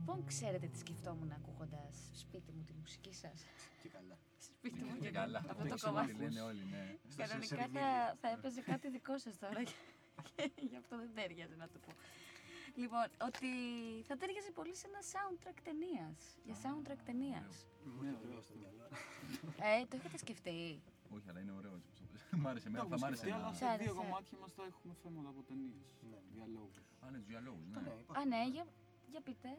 Λοιπόν, ξέρετε τι σκεφτόμουν ακούγοντας σπίτι μου τη μουσική σας.
Και καλά.
Σπίτι μου
Και
και
καλά.
αυτό
Δεν
το
ξέρω
κομμάτι.
τι λένε όλοι, ναι.
Στο σε-
Κανονικά
σερβιρί.
θα, θα έπαιζε κάτι δικό σας τώρα. Γι' αυτό δεν τέριαζε να το πω. Λοιπόν, ότι θα τέριαζε πολύ σε ένα soundtrack ταινίας. Για soundtrack ταινίας.
Μου
Ναι,
έρχεται
ωραίο
μία στο
αυτό.
μυαλό.
Ε, το έχετε σκεφτεί;
Όχι, αλλά είναι ωραίο έτσι όπως το πες. Μ' άρεσε
Το
εμένα, θα
έχουμε
μ' άρεσε
σκεφτεί, αλλά
να...
Σ'
σε
άρεσε.
δύο κομμάτια μας θα έχουμε θέματα από ταινίες.
Ναι.
Διαλόγους.
Α, ναι, τους διαλόγους,
Ναι,
ναι.
υπάρχει.
Α, ναι, για, για πείτε.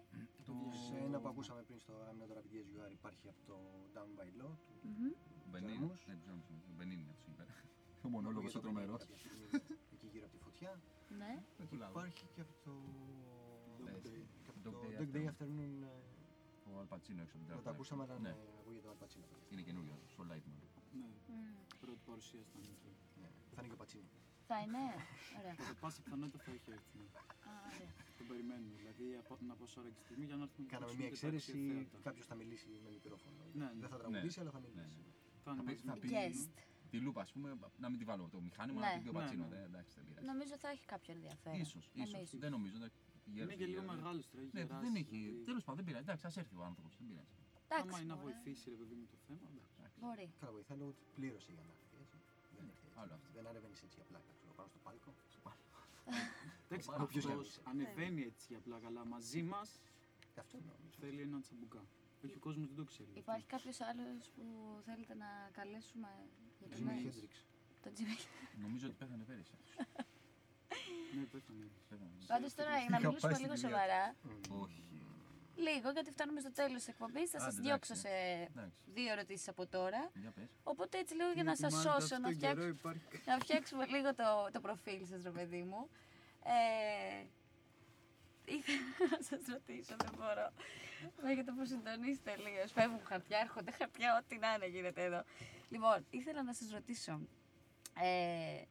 Το...
Σε ένα που ακούσαμε πριν στο Άμυνα τώρα PDSUR υπάρχει από το Down by Law του
Μμμ.
Μπενίν,
Τζέρμους.
ναι, τους Τζέρμους, ναι, Μπενίν είναι αυτός εκεί πέρα. Ο μονόλογος ο
Ακούγεται
τρομερός.
κάποια στιγμή Εκεί γύρω από τη φωτιά.
Ναι.
Δεν πουλάω.
Υπάρχει και από το.
Dog
Ναι,
Day.
και από
Dog
το
Day
Dog Day
Afternoon.
Afternoon. ε,
Ο Αλπατσίνο έξω από την
Δεν το
τράπεζα.
ακούσαμε, αλλά
Ναι,
ναι, ακούγεται ο Αλπατσίνο.
είναι καινούριο, στο light μάλλον.
Ναι,
Μμ.
πρώτη παρουσία ήταν εκεί.
Ναι, Θα είναι και ο Πατσίνο.
Θα είναι; Ωραία.
Κατά πάσα πιθανότητα θα έχει έρθει. ναι.
Α, ωραία.
Το περιμένουμε. Δηλαδή από- να πω σε ώρα και στιγμή για να έρθουμε και
Κάναμε
να
μια
παίξουμε και τα
εξαίρεση.
αξιοθέατα.
Κάποιος θα μιλήσει με μικρόφωνο.
Ναι, ναι.
Δεν θα τραγουδήσει,
Ναι.
αλλά θα
Ναι,
μιλήσει.
ναι.
Θα είναι
Θα πει-
μαζί
θα
με
πει-
το
Guest.
Τη λούπα, ας πούμε, να μην τη βάλω το μηχάνημα,
Ναι.
να την πει ο
Ναι,
Πατσίνο.
ναι.
δεν- Εντάξει, δεν πειράζει.
Νομίζω θα έχει κάποιο ενδιαφέρον.
Ίσως,
Εμείς.
ίσως. Δεν νομίζω. εντάξει,
Είναι
γέρος,
και λίγο
γέρος.
μεγάλο τώρα. έχει
Ναι,
γεράσει,
δεν έχει.
δηλαδή.
Τέλος πάντων, δεν πειράζει. Εντάξει, ας έρθει ο άνθρωπος. Δεν πειράζει.
Εντάξει,
Άμα είναι να
μπορεί.
βοηθήσει ρε παιδί μου το θέμα, εντάξει.
Εντάξει.
Μπορεί.
Καλά, βοηθάει λόγω ότι πλήρωσε για να έρθει έτσι. Δεν ήρθε έτσι.
Άλλο αυτό.
Δεν ανέβαινε έτσι απλά ξέρω, πάνω στο πάλκο.
Εντάξει,
Πάρα ποιος
αυτός
γαμίσει.
ανεβαίνει έτσι για απλά καλά μαζί μας
Και αυτό νομίζω.
θέλει έναν τσαμπουκά. Όχι, ο κόσμος δεν το ξέρει.
Υπάρχει κάποιος άλλος που θέλετε να καλέσουμε για το
Τζίμι
μέλλον.
Χέντριξ.
Το Jimi.
Νομίζω ότι πέθανε πέρυσι. αυτός.
Ναι, πέθανε.
Πέθανε.
Πάντως τώρα για να
Είχα
μιλήσουμε
πάει
λίγο
στην
σοβαρά.
Όχι.
Λίγο, γιατί φτάνουμε στο τέλος της εκπομπής. Θα σας
Άντε,
διώξω
εντάξει,
σε
Εντάξει.
δύο ερωτήσεις από τώρα.
Για πες.
Οπότε έτσι λίγο για να σας σώσω, να, φτιάξω,
υπάρχει.
να φτιάξουμε λίγο το, το προφίλ σας, ρε παιδί μου. Ε, ήθελα να σας ρωτήσω, δεν μπορώ. Με έχετε αποσυντονίσει τελείως. Φεύγουν χαρτιά, έρχονται χαρτιά, ό,τι να είναι γίνεται εδώ. Λοιπόν, ήθελα να σας ρωτήσω. Ε,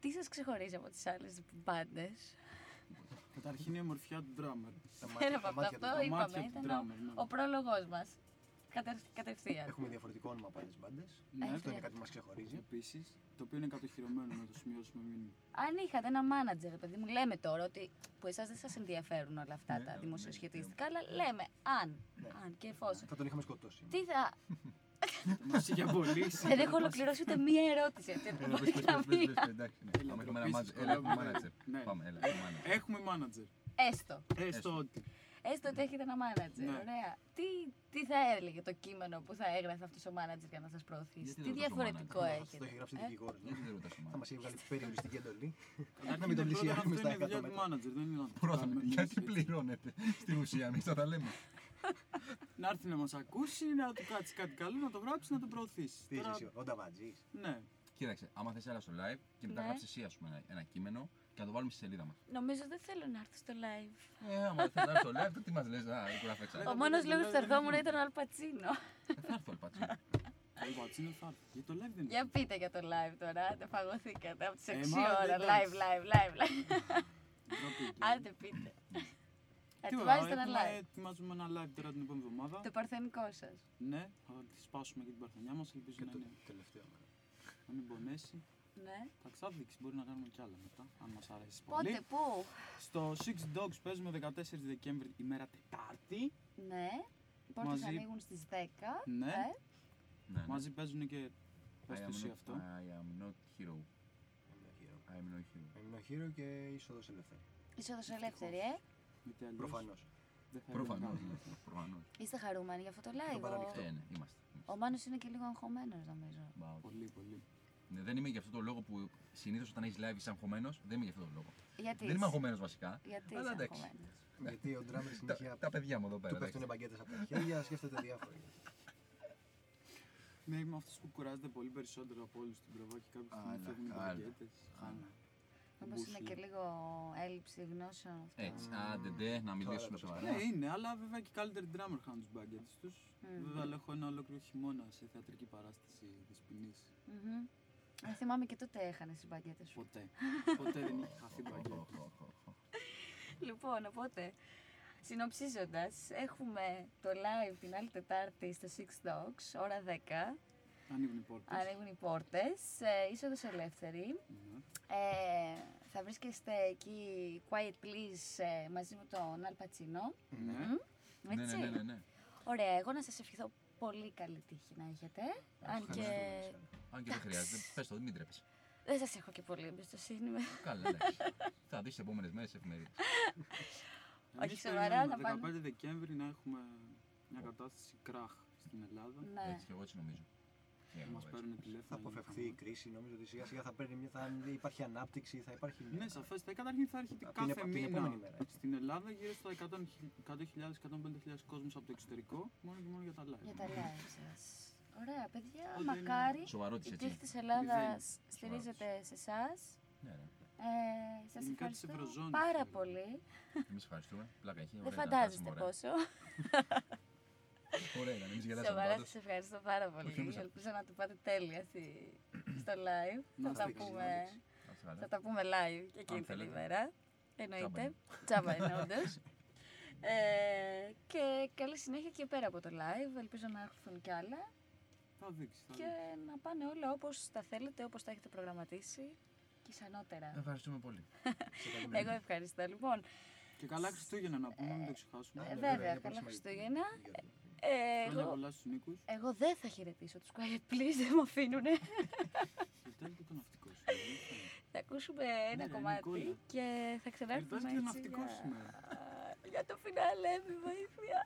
τι σας ξεχωρίζει από τις άλλες μπάντες;
Καταρχήν η ομορφιά του drummer.
Τα
Πέρα
μάτια-
από
τα
αυτό,
μάτια
το
του.
Τα μάτια
είπαμε,
του
ήταν ο,
drummer, ναι.
ο πρόλογός μας. Κατε, κατευθείαν.
Έχουμε διαφορετικό όνομα από άλλες μπάντες.
Ναι,
Αυτό είναι
ναι.
κάτι που μας ξεχωρίζει.
Επίσης, το οποίο είναι κατοχυρωμένο να το σημειώσουμε μήνυμα.
Αν είχατε ένα μάνατζερ, παιδί μου, λέμε τώρα ότι που εσάς δεν σας ενδιαφέρουν όλα αυτά
Ναι,
τα
ναι,
δημοσιοσχετιστικά,
ναι.
αλλά λέμε αν,
Ναι.
αν και εφόσον.
Θα τον είχαμε σκοτώσει.
Τι θα.
Μας είχε απολύσει.
δεν έχω ολοκληρώσει ούτε μία ερώτηση. Έτσι,
Έλα,
από
πες, πες, πες, πες,
καμία.
πες, εντάξει, ναι.
Έλα,
Πάμε, έχουμε ένα
ντροπή
μάτζ-
σας,
έλα, έχουμε
κολλάμε.
μάνατζερ.
Ναι.
Πάμε, έλα, έχουμε μάνατζερ.
Έχουμε manager.
Έστω.
Έστω ότι.
Έστω ότι έχετε ένα μάνατζερ.
Ναι.
Ωραία. Τι, τι θα έλεγε το κείμενο που θα έγραφε αυτός ο μάνατζερ για να σας προωθήσει;
Γιατί
Τι
δεν ρωτάς το
διαφορετικό
manager?
έχετε;
Το έχει γράψει
ε;
δικηγόρο.
Γιατί δεν ρωτάς το
Θα μας
μάνατζερ.
έχει βγάλει περιοριστική εντολή.
Καταρχήν,
μην τον
πρώτον,
πλησιάζουμε
αυτό
στα
είναι η δουλειά
100
του
μέτρα.
manager. Δεν είναι να το
Πρώτον,
κάνουμε εμείς,
γιατί
έτσι.
πληρώνετε στην ουσία, εμείς θα τα λέμε.
Να έρθει να μας ακούσει, να του κάτσει κάτι καλό, να το γράψει, να το προωθήσει.
Τι είσαι
Τώρα,
εσύ, ο Νταβατζή.
Ναι,
Κοίταξε, άμα θες έλα στο live και μετά
Ναι.
γράψεις εσύ ας πούμε, ένα, ένα κείμενο και να το βάλουμε στη σελίδα μας.
Νομίζω δεν θέλω να έρθω στο live.
Ε, άμα δεν θες να έρθεις στο live, τότε τι μας λες, α, η κουραφέξα.
Ε,
Ο
δεν-
μόνος
δεν-
λόγος που
δεν-
θα
δεν
ερχόμουν
γίνεται.
ήταν ο Αλπατσίνο.
Δεν θα έρθω αλπατσίνο.
ο Πατσίνο θα έρθει. Για το live δεν
Για πείτε για το live τώρα. Άντε, φαγωθήκατε από τις 6
Ε, μάλλον
ώρα.
εντάξει.
Live, live, live, live.
Ντροπή.
Άντε, πείτε.
Τι ωραία,
Ετοιμάζετε ένα
έχουμε-
live.
Ετοιμάζουμε ένα live τώρα την επόμενη εβδομάδα.
Το παρθενικό σας.
Ναι, θα τη σπάσουμε και την παρθενιά μας. Ελπίζω
Και
να,
το
είναι,
τελευταίο.
να μην πονέσει.
Ναι.
Τα ξάδειξη μπορεί να κάνουμε κι άλλα μετά, αν μας αρέσει
Πότε,
πολύ.
πού;
Στο Six Dogs παίζουμε 14 Δεκέμβρη, ημέρα Τετάρτη.
Ναι. Οι πόρτες
Μαζί-
ανοίγουν στις 10.
Ναι.
Ε,
Ναι, ναι.
Μαζί παίζουν και. Πες
I
το
am
εσύ
not-
αυτό.
I am not hero. I am no hero.
Έμεινε ο Χείρο και είσοδος ελεύθερη.
Είσοδος ελεύθερη, ε.
Γιατί αλλιώς
Προφανώς.
δεν θα
Προφανώς,
έλεγα.
ναι, προφανώς.
Είστε χαρούμενοι για αυτό το
Το
live. Ο,
παραμυθό.
Ε, ναι, είμαστε.
ο Μάνος είναι και λίγο αγχωμένος, νομίζω.
Μπα, όχι.
Πολύ, πολύ.
Ναι, δεν είμαι για αυτό το λόγο που συνήθως όταν έχεις live είσαι αγχωμένος. Δεν είμαι για αυτό το λόγο.
Γιατί.
Δεν είμαι αγχωμένος βασικά.
Γιατί
Αλλά
είσαι
εντάξει.
αγχωμένος;
Γιατί ο ντράμερς
Τα,
συνέχεια
τα παιδιά μου εδώ
του
πέρα.
πέφτουν
εντάξει.
μπαγκέτες από τα χέρια, σκέφτεται διάφορα.
Ναι, είμαι αυτός που κουράζεται πολύ περισσότερο από όλους στην προβά και κάποια στιγμή
Άλλα,
φεύγουν οι
άλλα.
μπαγκέτες. Χάνω.
Μήπω είναι και λίγο έλλειψη γνώσεων αυτό.
Έτσι, άντε ντε, να μιλήσουμε
Τώρα
σοβαρά.
Ναι, είναι, αλλά βέβαια και οι καλύτεροι drummer χάνουν τους μπαγκέτες τους.
Μμμ.
Βέβαια, αλλά έχω ένα ολόκληρο χειμώνα σε θεατρική παράσταση της ποινής.
Μμμ. Ε, θυμάμαι και τότε έχανε τι μπαγκέτε σου.
Ποτέ. Ποτέ δεν είχε χαθεί μπαγκέτα.
Οχ, οχ, οχ, οχ.
Λοιπόν, οπότε, συνοψίζοντας, έχουμε το live την άλλη Τετάρτη στο Six Dogs, ώρα 10.
Ανοίγουν οι πόρτες.
ανοίγουν οι πόρτες, ε, είσοδος ελεύθερη.
Ναι.
Ε, θα βρίσκεστε εκεί Quiet Please ε, μαζί με τον Αλ Πατσίνο.
Ναι.
Μμ,
Ναι,
Έτσι.
ναι, ναι, ναι, ναι.
Ωραία, εγώ να σας ευχηθώ πολύ καλή τύχη να έχετε. Αν και
Ευχαριστώ. Αν και δεν χρειάζεται. Πες το, μην τρέπεσαι.
δεν σας έχω και πολύ εμπιστοσύνη. με-
Καλά, εντάξει. Θα δεις τις επόμενες μέρες εφημερίδες.
Εμείς
σοβαρά,
περιμένουμε
να πάνε.
15 Δεκέμβρη να έχουμε μια κατάσταση κράχ στην Ελλάδα.
Ναι.
Έτσι και εγώ έτσι νομίζω. Και
Θα
εγώ
μας
έτσι.
παίρνουν
Θα
τηλέφωνο.
αποφευχθεί η κρίση. Νομίζω ότι σιγά σιγά θα, παίρνει μια, θα υπάρχει ανάπτυξη, θα υπάρχει.
Ναι, σαφέστα. Καταρχήν θα έρχεται
Από την
κάθε
επο- την
μήνα
επόμενη μέρα, έτσι.
στην Ελλάδα γύρω στα 100.000-150.000 κόσμος από το εξωτερικό, μόνο και μόνο για τα live.
Για τα live σας. Ωραία, παιδιά,
Ότι είναι
μακάρι
Σοβαρότης
η
έτσι.
τύχη της Ελλάδας στηρίζεται σε εσάς.
Ναι, ναι.
Ε, σας
Είναι κάτι της
ευχαριστώ
Ευρωζώνης,
πάρα
θεωρώ.
πολύ.
Εμείς ευχαριστούμε. Πλάκα έχει.
Δεν
ωραία ήταν,
φαντάζεστε
χάσαμε, ωραία.
πόσο.
Ωραία ήταν, εμείς γελάσαμε
Σοβαρά
πάντως.
σας ευχαριστώ πάρα πολύ.
εμείς-
Ελπίζω να το πάτε τέλεια στη- στο live.
Να
Θα τα
είστε
πούμε,
Να είστε καλά.
θα τα πούμε live και εκείνη την
θέλετε.
ημέρα. Εννοείται.
είναι.
Τσάμπα είναι όντως. Ε, και καλή συνέχεια και πέρα από το live. Ελπίζω να έρθουν κι άλλα
Θα δείξεις. Θα
και
δείξεις.
να πάνε όλα όπως τα θέλετε, όπως τα έχετε προγραμματίσει και ισανότερα.
Ευχαριστούμε πολύ.
Εγώ ευχαριστώ. Λοιπόν,
Και καλά Χριστούγεννα να πούμε, μην το ξεχάσουμε.
Ε,
Ναι,
βέβαια,
είναι πολύ
καλά
σημαντικό.
Χριστούγεννα.
Για-
ε,
Χρόνια
εγώ,
πολλά στους Νίκους.
εγώ δεν θα χαιρετήσω τους Quiet Please, δεν μου αφήνουνε.
Γιορτάζει και το ναυτικό σου.
Θα ακούσουμε ένα
Ναι, ρε,
κομμάτι
Νικόλα.
και θα ξανάρθουμε
Γιορτάζει και το
έτσι
ναυτικό
για...
σήμερα.
για το φινάλε, με βοήθεια.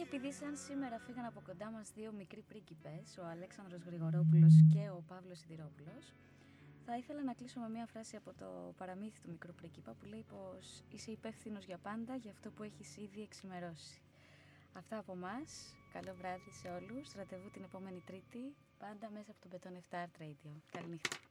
Και επειδή σαν σήμερα φύγαν από κοντά μας δύο μικροί πρίγκιπες, ο Αλέξανδρος Γρηγορόπουλος και ο Παύλος Σιδηρόπουλος, θα ήθελα να κλείσω με μια φράση από το παραμύθι του μικρού πρίγκιπα που λέει πως είσαι υπεύθυνος για πάντα για αυτό που έχεις ήδη εξημερώσει. Αυτά από εμά. Καλό βράδυ σε όλους. Ραντεβού την επόμενη Τρίτη, πάντα μέσα από το Beton 7 Art Radio. Καληνύχτα.